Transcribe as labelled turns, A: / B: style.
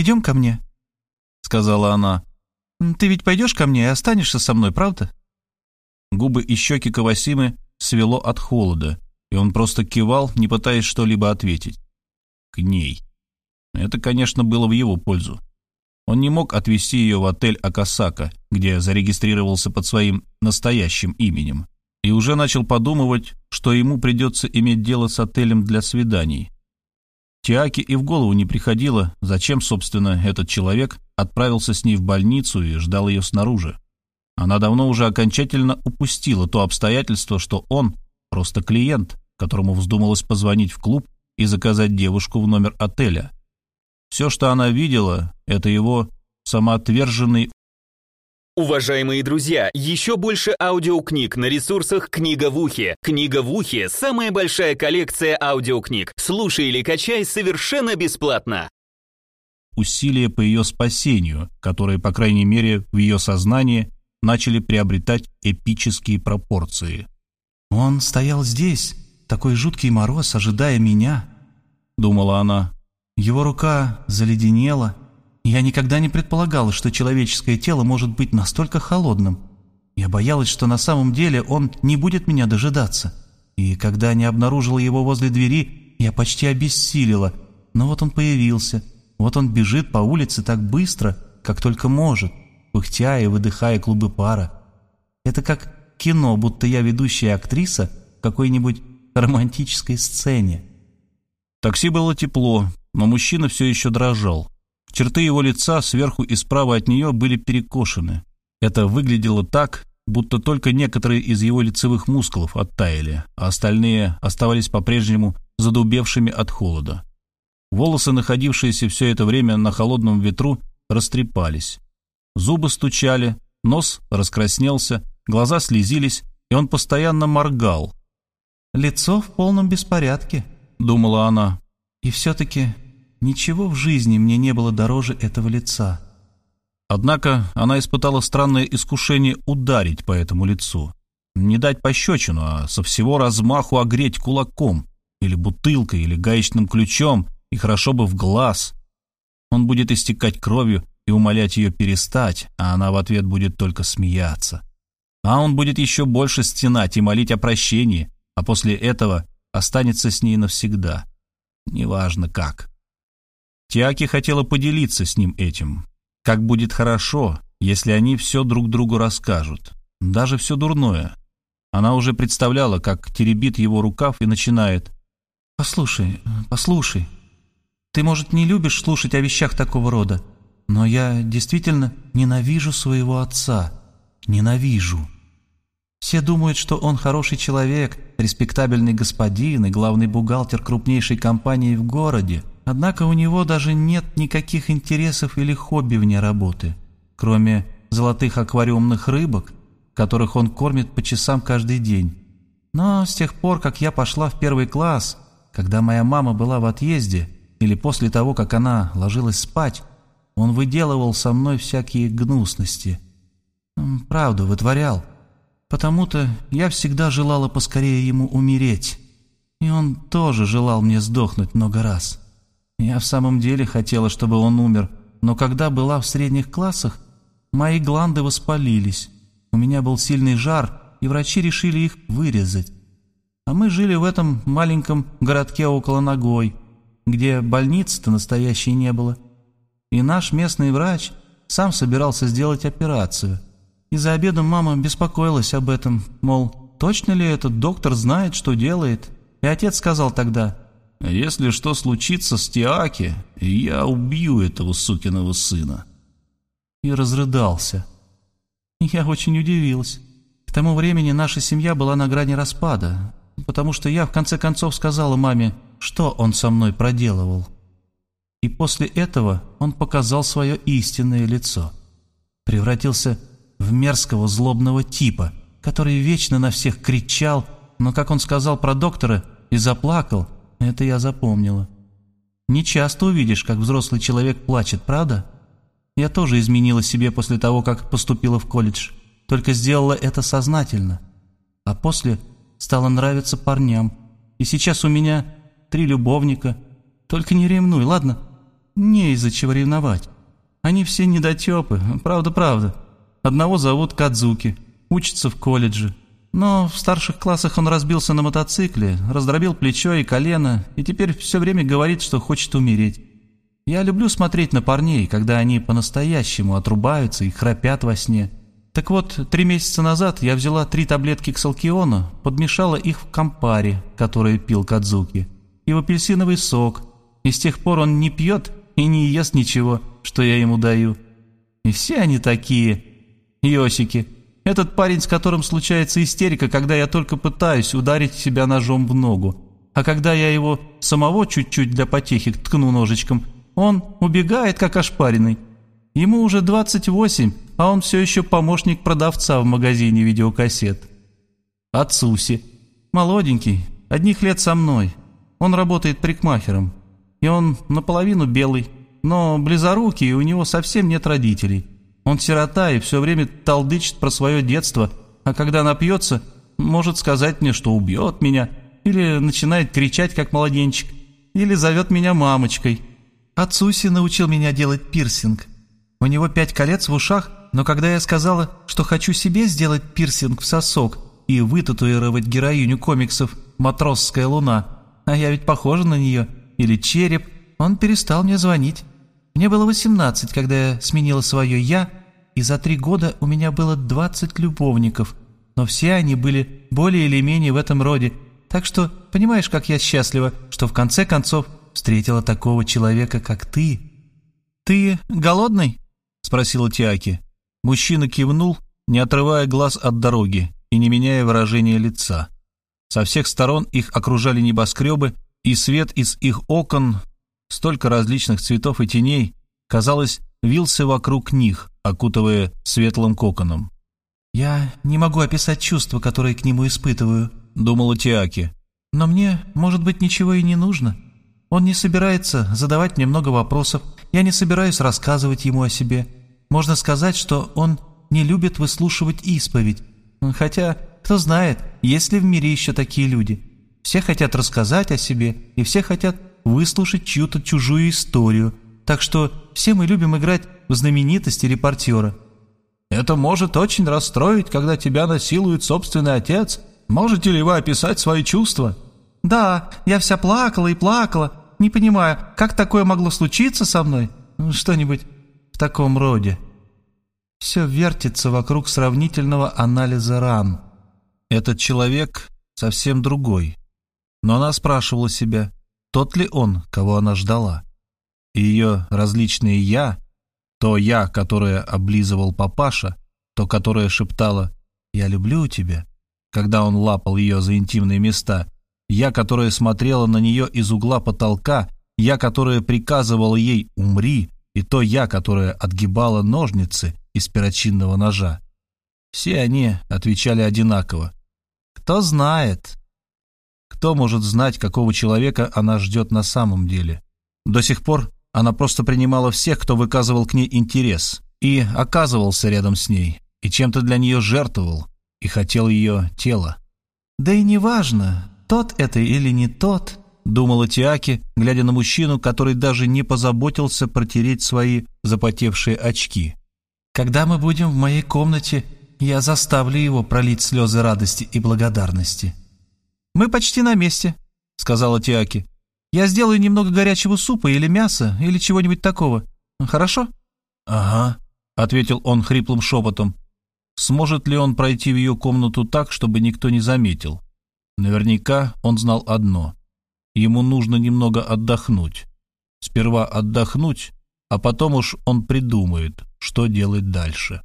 A: идем ко мне», — сказала она. «Ты ведь пойдешь ко мне и останешься со мной, правда?» Губы и щеки Кавасимы свело от холода, и он просто кивал, не пытаясь что-либо ответить. К ней. Это, конечно, было в его пользу. Он не мог отвезти ее в отель Акасака, где зарегистрировался под своим настоящим именем, и уже начал подумывать, что ему придется иметь дело с отелем для свиданий. Тиаке и в голову не приходило, зачем, собственно, этот человек отправился с ней в больницу и ждал ее снаружи. Она давно уже окончательно упустила то обстоятельство, что он просто клиент, которому вздумалось позвонить в клуб и заказать девушку в номер отеля. Все, что она видела, это его самоотверженный
B: Уважаемые друзья, еще больше аудиокниг на ресурсах «Книга в ухе». «Книга в ухе» — самая большая коллекция аудиокниг. Слушай или качай совершенно бесплатно.
A: Усилия по ее спасению, которые, по крайней мере, в ее сознании начали приобретать эпические пропорции. «Он стоял здесь, такой жуткий мороз, ожидая меня», — думала она. «Его рука заледенела, я никогда не предполагала, что человеческое тело может быть настолько холодным. Я боялась, что на самом деле он не будет меня дожидаться. И когда не обнаружила его возле двери, я почти обессилила. Но вот он появился. Вот он бежит по улице так быстро, как только может, пыхтя и выдыхая клубы пара. Это как кино, будто я ведущая актриса в какой-нибудь романтической сцене.
C: Такси было тепло, но мужчина все еще дрожал. Черты его лица сверху и справа от нее были перекошены. Это выглядело так, будто только некоторые из его лицевых мускулов оттаяли, а остальные оставались по-прежнему задубевшими от холода. Волосы, находившиеся все это время на холодном ветру, растрепались. Зубы стучали, нос раскраснелся, глаза слезились, и он постоянно моргал.
A: «Лицо в полном беспорядке», — думала она. «И все-таки Ничего в жизни мне не было дороже этого лица.
C: Однако она испытала странное искушение ударить по этому лицу. Не дать пощечину, а со всего размаху огреть кулаком, или бутылкой, или гаечным ключом, и хорошо бы в глаз. Он будет истекать кровью и умолять ее перестать, а она в ответ будет только смеяться. А он будет еще больше стенать и молить о прощении, а после этого останется с ней навсегда. Неважно как. Тиаки хотела поделиться с ним этим. Как будет хорошо, если они все друг другу расскажут, даже все дурное. Она уже представляла, как теребит его рукав и начинает.
A: «Послушай, послушай, ты, может, не любишь слушать о вещах такого рода, но я действительно ненавижу своего отца. Ненавижу. Все думают, что он хороший человек, респектабельный господин и главный бухгалтер крупнейшей компании в городе, Однако у него даже нет никаких интересов или хобби вне работы, кроме золотых аквариумных рыбок, которых он кормит по часам каждый день. Но с тех пор, как я пошла в первый класс, когда моя мама была в отъезде, или после того, как она ложилась спать, он выделывал со мной всякие гнусности. Правду вытворял. Потому-то я всегда желала поскорее ему умереть. И он тоже желал мне сдохнуть много раз. Я в самом деле хотела, чтобы он умер, но когда была в средних классах, мои гланды воспалились. У меня был сильный жар, и врачи решили их вырезать. А мы жили в этом маленьком городке около Ногой, где больницы-то настоящей не было. И наш местный врач сам собирался сделать операцию. И за обедом мама беспокоилась об этом, мол, точно ли этот доктор знает, что делает. И отец сказал тогда,
C: если что случится с Тиаки, я убью этого сукиного сына».
A: И разрыдался. Я очень удивилась. К тому времени наша семья была на грани распада, потому что я в конце концов сказала маме, что он со мной проделывал. И после этого он показал свое истинное лицо. Превратился в мерзкого злобного типа, который вечно на всех кричал, но, как он сказал про доктора, и заплакал – это я запомнила. Не часто увидишь, как взрослый человек плачет, правда? Я тоже изменила себе после того, как поступила в колледж. Только сделала это сознательно. А после стала нравиться парням. И сейчас у меня три любовника. Только не ревнуй, ладно? не из-за чего ревновать. Они все недотепы, правда-правда. Одного зовут Кадзуки, учится в колледже. Но в старших классах он разбился на мотоцикле, раздробил плечо и колено, и теперь все время говорит, что хочет умереть. Я люблю смотреть на парней, когда они по-настоящему отрубаются и храпят во сне. Так вот, три месяца назад я взяла три таблетки ксалкиона, подмешала их в компаре, который пил Кадзуки, и в апельсиновый сок, и с тех пор он не пьет и не ест ничего, что я ему даю. И все они такие. Йосики. Этот парень, с которым случается истерика, когда я только пытаюсь ударить себя ножом в ногу. А когда я его самого чуть-чуть для потехи ткну ножичком, он убегает, как ошпаренный. Ему уже 28, а он все еще помощник продавца в магазине видеокассет. Ацуси. Молоденький, одних лет со мной. Он работает прикмахером. И он наполовину белый, но близорукий, и у него совсем нет родителей. Он сирота и все время толдычит про свое детство, а когда напьется, может сказать мне, что убьет меня, или начинает кричать, как младенчик, или зовет меня мамочкой. Ацуси научил меня делать пирсинг. У него пять колец в ушах, но когда я сказала, что хочу себе сделать пирсинг в сосок и вытатуировать героиню комиксов «Матросская луна», а я ведь похожа на нее, или череп, он перестал мне звонить. Мне было 18, когда я сменила свое «я», и за три года у меня было 20 любовников, но все они были более или менее в этом роде, так что понимаешь, как я счастлива, что в конце концов встретила такого человека, как ты». «Ты голодный?» — спросила Тиаки. Мужчина кивнул, не отрывая глаз от дороги и не меняя выражения лица. Со всех сторон их окружали небоскребы, и свет из их окон столько различных цветов и теней, казалось, вился вокруг них, окутывая светлым коконом. «Я не могу описать чувства, которые к нему испытываю», — думала Тиаки. «Но мне, может быть, ничего и не нужно. Он не собирается задавать мне много вопросов, я не собираюсь рассказывать ему о себе. Можно сказать, что он не любит выслушивать исповедь. Хотя, кто знает, есть ли в мире еще такие люди. Все хотят рассказать о себе, и все хотят выслушать чью-то чужую историю. Так что все мы любим играть в знаменитости репортера. Это может очень расстроить, когда тебя насилует собственный отец. Можете ли вы описать свои чувства? Да, я вся плакала и плакала, не понимаю, как такое могло случиться со мной. Что-нибудь в таком роде. Все вертится вокруг сравнительного анализа ран. Этот человек совсем другой. Но она спрашивала себя, тот ли он, кого она ждала. И ее различные «я», то «я», которое облизывал папаша, то, которое шептало «я люблю тебя», когда он лапал ее за интимные места, я, которая смотрела на нее из угла потолка, я, которая приказывала ей «умри», и то я, которая отгибала ножницы из перочинного ножа. Все они отвечали одинаково. «Кто знает?» Кто может знать, какого человека она ждет на самом деле? До сих пор она просто принимала всех, кто выказывал к ней интерес, и оказывался рядом с ней, и чем-то для нее жертвовал, и хотел ее тело. «Да и неважно, тот это или не тот», — думала Тиаки, глядя на мужчину, который даже не позаботился протереть свои запотевшие очки. «Когда мы будем в моей комнате, я заставлю его пролить слезы радости и благодарности». «Мы почти на месте», — сказала Тиаки. «Я сделаю немного горячего супа или мяса, или чего-нибудь такого. Хорошо?» «Ага», — ответил он хриплым шепотом. Сможет ли он пройти в ее комнату так, чтобы никто не заметил? Наверняка он знал одно. Ему нужно немного отдохнуть. Сперва отдохнуть, а потом уж он придумает, что делать дальше.